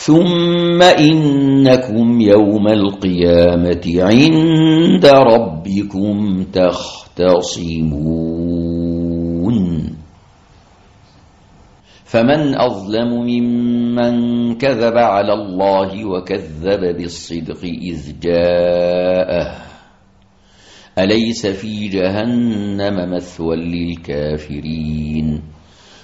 ثم إنكم يوم القيامة عند ربكم تختصمون. فمن أظلم ممن كذب على الله وكذب بالصدق إذ جاءه. أليس في جهنم مثوى للكافرين؟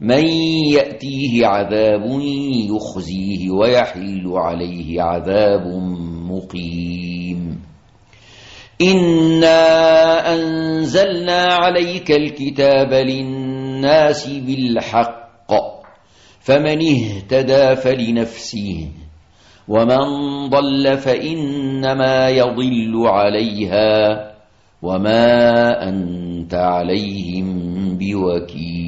من يأتيه عذاب يخزيه ويحل عليه عذاب مقيم. إنا أنزلنا عليك الكتاب للناس بالحق فمن اهتدى فلنفسه ومن ضل فإنما يضل عليها وما أنت عليهم بوكيل.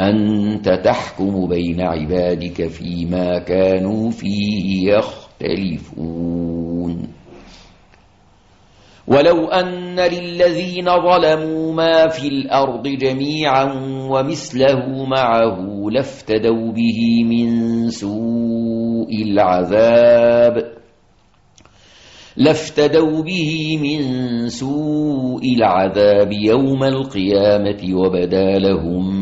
أنت تحكم بين عبادك فيما كانوا فيه يختلفون. ولو أن للذين ظلموا ما في الأرض جميعا ومثله معه لافتدوا به من سوء العذاب لافتدوا به من سوء العذاب يوم القيامة وبدا لهم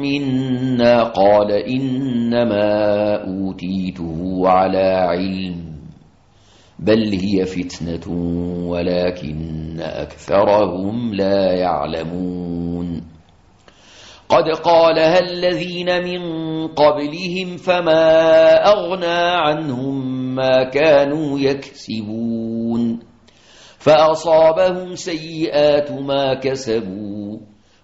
منا قال إنما أوتيته على علم بل هي فتنة ولكن أكثرهم لا يعلمون قد قالها الذين من قبلهم فما أغنى عنهم ما كانوا يكسبون فأصابهم سيئات ما كسبوا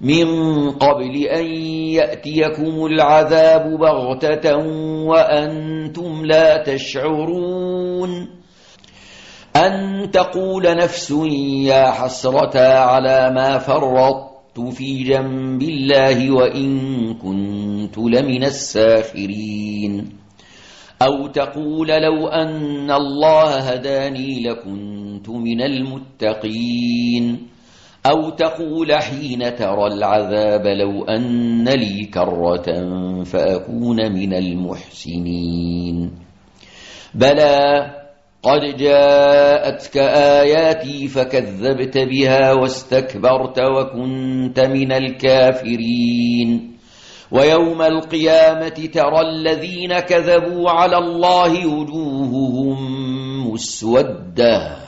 من قبل أن يأتيكم العذاب بغتة وأنتم لا تشعرون أن تقول نفس يا حسرة على ما فرطت في جنب الله وإن كنت لمن الساخرين أو تقول لو أن الله هداني لكنت من المتقين أو تقول حين ترى العذاب لو أن لي كرة فأكون من المحسنين. بلى قد جاءتك آياتي فكذبت بها واستكبرت وكنت من الكافرين. ويوم القيامة ترى الذين كذبوا على الله وجوههم مسودة.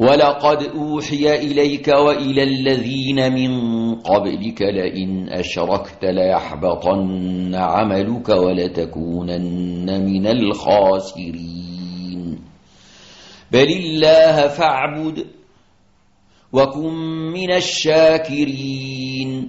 ولقد أوحي إليك وإلى الذين من قبلك لئن أشركت ليحبطن عملك ولتكونن من الخاسرين. بل الله فاعبد وكن من الشاكرين.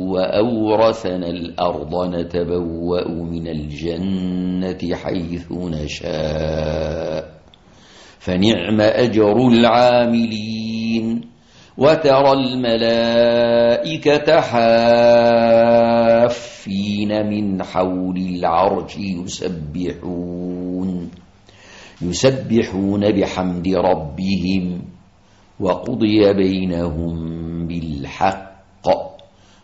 وأورثنا الأرض نتبوأ من الجنة حيث نشاء. فنعم أجر العاملين. وترى الملائكة حافين من حول العرش يسبحون. يسبحون بحمد ربهم وقضي بينهم بالحق.